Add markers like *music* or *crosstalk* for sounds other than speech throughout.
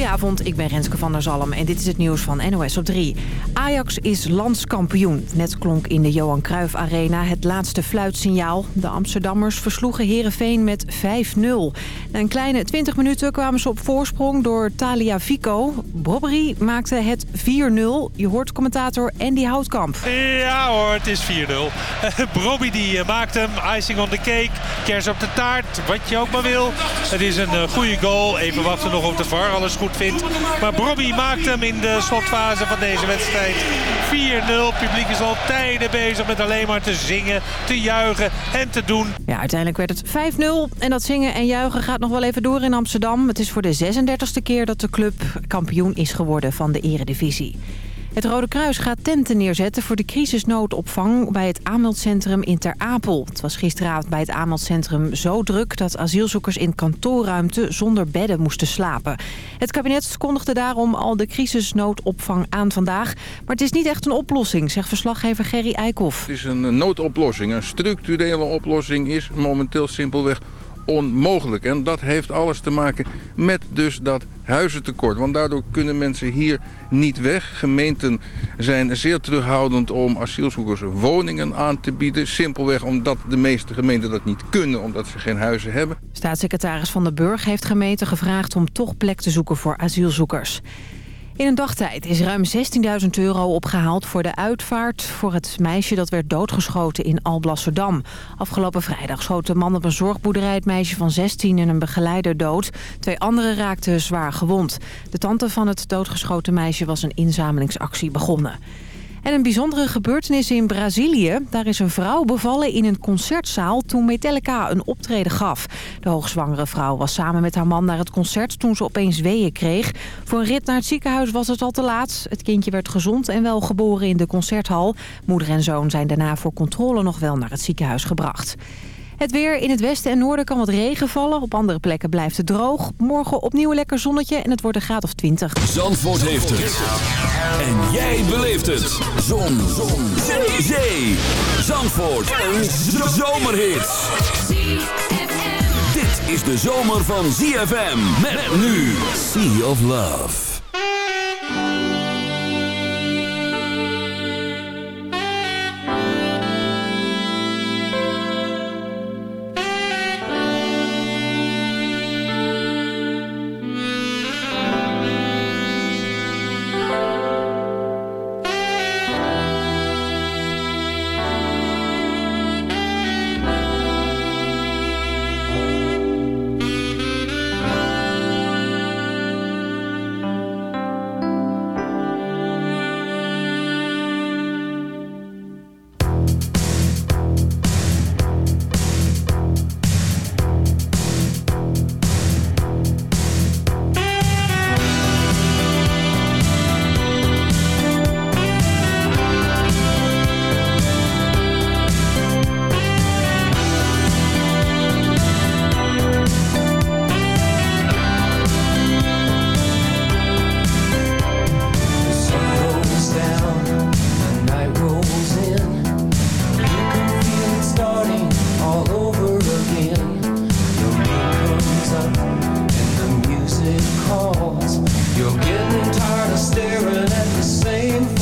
Goedenavond, ik ben Renske van der Zalm en dit is het nieuws van NOS op 3. Ajax is landskampioen. Net klonk in de Johan Cruijff Arena het laatste fluitsignaal. De Amsterdammers versloegen Herenveen met 5-0. Na een kleine 20 minuten kwamen ze op voorsprong door Talia Vico. Bobbery maakte het 4-0. Je hoort commentator Andy Houtkamp. Ja hoor, het is 4-0. Bobby *laughs* die eh, maakt hem, icing on the cake, kers op de taart, wat je ook maar wil. Het is een eh, goede goal. Even wachten nog op de VAR alles goed Maar Bobby maakt hem in de slotfase van deze wedstrijd. 4-0. Publiek is al tijden bezig met alleen maar te zingen, te juichen en te doen. Ja, uiteindelijk werd het 5-0. En dat zingen en juichen gaat nog wel even door in Amsterdam. Het is voor de 36e keer dat de club kampioen is geworden van de eredivisie. Het Rode Kruis gaat tenten neerzetten voor de crisisnoodopvang bij het aanmeldcentrum in Ter Apel. Het was gisteravond bij het aanmeldcentrum zo druk dat asielzoekers in kantoorruimte zonder bedden moesten slapen. Het kabinet kondigde daarom al de crisisnoodopvang aan vandaag. Maar het is niet echt een oplossing, zegt verslaggever Gerry Eikhoff. Het is een noodoplossing. Een structurele oplossing is momenteel simpelweg onmogelijk. En dat heeft alles te maken met dus dat huizentekort. Want daardoor kunnen mensen hier niet weg. Gemeenten zijn zeer terughoudend om asielzoekers woningen aan te bieden. Simpelweg omdat de meeste gemeenten dat niet kunnen, omdat ze geen huizen hebben. Staatssecretaris Van den Burg heeft gemeenten gevraagd om toch plek te zoeken voor asielzoekers. In een dagtijd is ruim 16.000 euro opgehaald voor de uitvaart... voor het meisje dat werd doodgeschoten in Alblasserdam. Afgelopen vrijdag schoot de man op een zorgboerderij... het meisje van 16 en een begeleider dood. Twee anderen raakten zwaar gewond. De tante van het doodgeschoten meisje was een inzamelingsactie begonnen. En een bijzondere gebeurtenis in Brazilië. Daar is een vrouw bevallen in een concertzaal toen Metallica een optreden gaf. De hoogzwangere vrouw was samen met haar man naar het concert toen ze opeens weeën kreeg. Voor een rit naar het ziekenhuis was het al te laat. Het kindje werd gezond en wel geboren in de concerthal. Moeder en zoon zijn daarna voor controle nog wel naar het ziekenhuis gebracht. Het weer in het westen en noorden kan wat regen vallen. Op andere plekken blijft het droog. Morgen opnieuw lekker zonnetje en het wordt een graad of 20. Zandvoort heeft het. En jij beleeft het. Zon. Zon. Zee. Zee. Zandvoort. Een zomerhit. Dit is de zomer van ZFM. Met nu Sea of Love. You're getting tired of staring at the same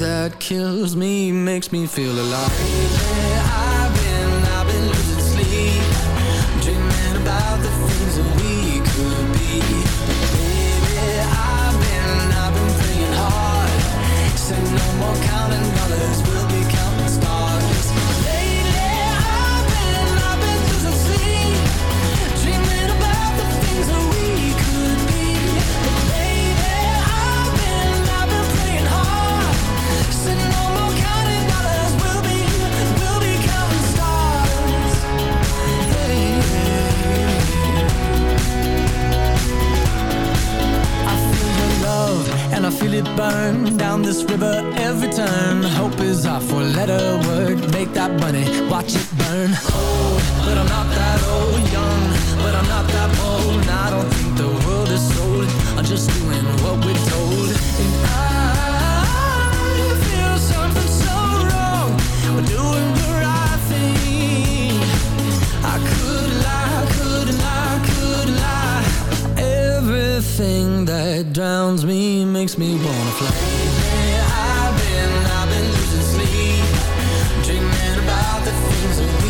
that kills me makes me feel alive. I've been, I've been losing sleep, dreaming about the things that we could be. Baby, I've been, I've been praying hard, no more counting dollars. I feel it burn down this river every turn. Hope is our four-letter word. Make that money, watch it burn. Old, but I'm not that old. Young, but I'm not that bold. And I don't think the world is sold. I'm just doing what we're Everything that drowns me makes me wanna fly. I've been, I've been losing sleep, dreaming about the things that we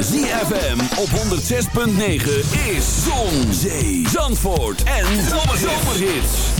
ZFM op 106.9 is Zon, Zee, Zandvoort en Zomerhits.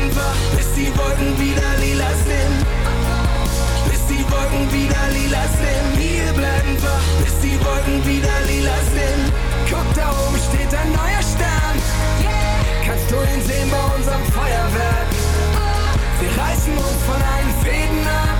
Bleiben wach, bis die Wolken wieder lila sind. Bis die Wolken wieder lila sind. Wir bleiben wach, bis die Wolken wieder lila sind. Guck da oben steht ein neuer Stern. Kannst du ihn sehen bei unserem Feuerwerk? Wir reißen uns von allen Fäden ab.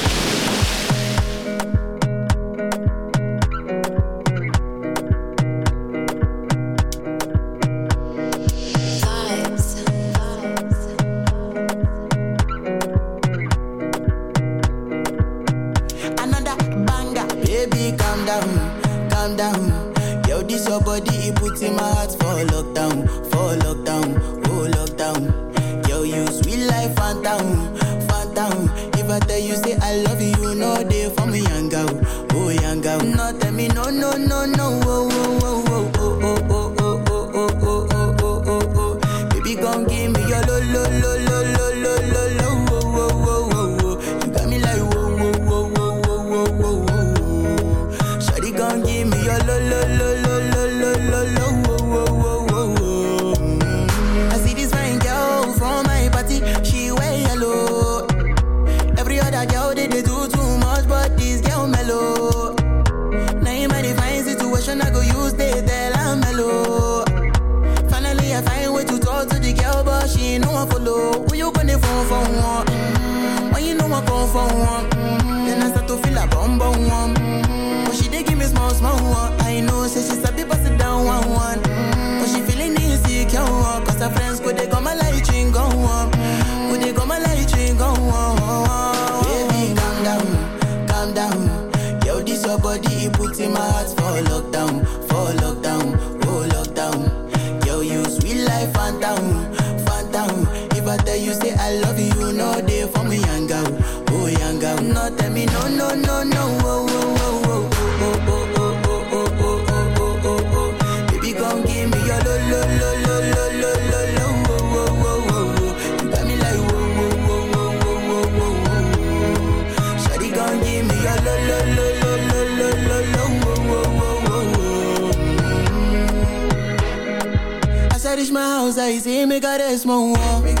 down. Yo, this your body, it puts in my heart for lockdown. zij me in, ik.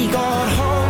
we got home.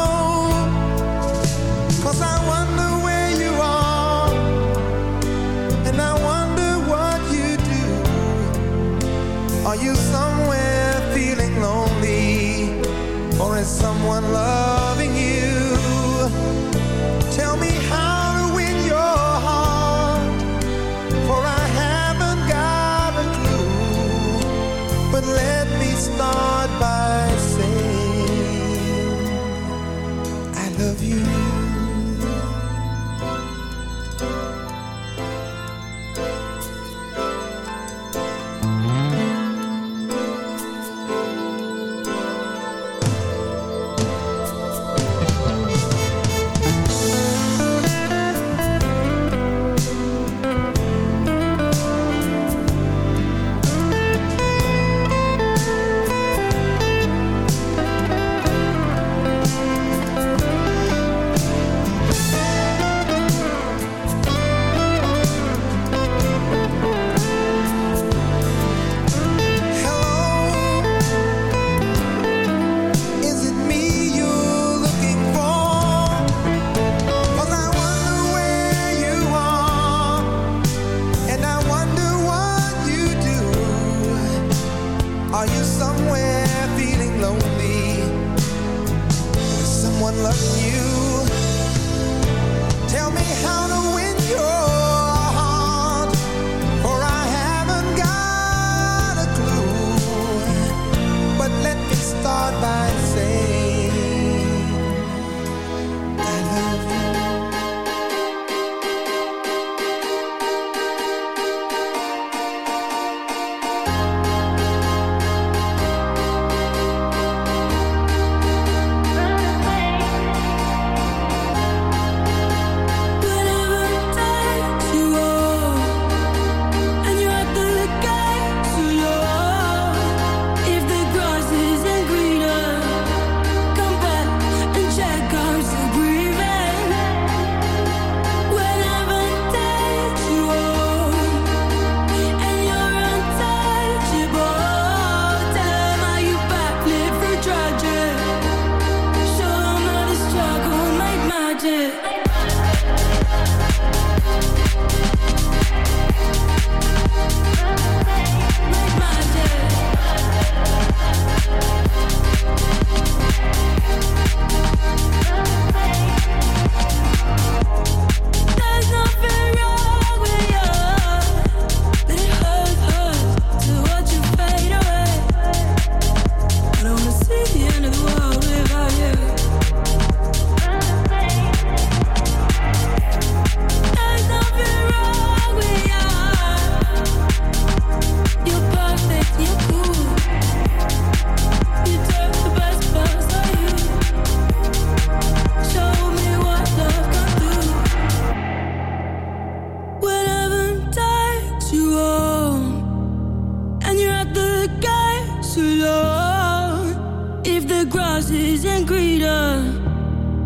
too long. If the grass isn't greener,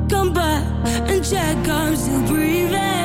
come back and check I'm still breathing.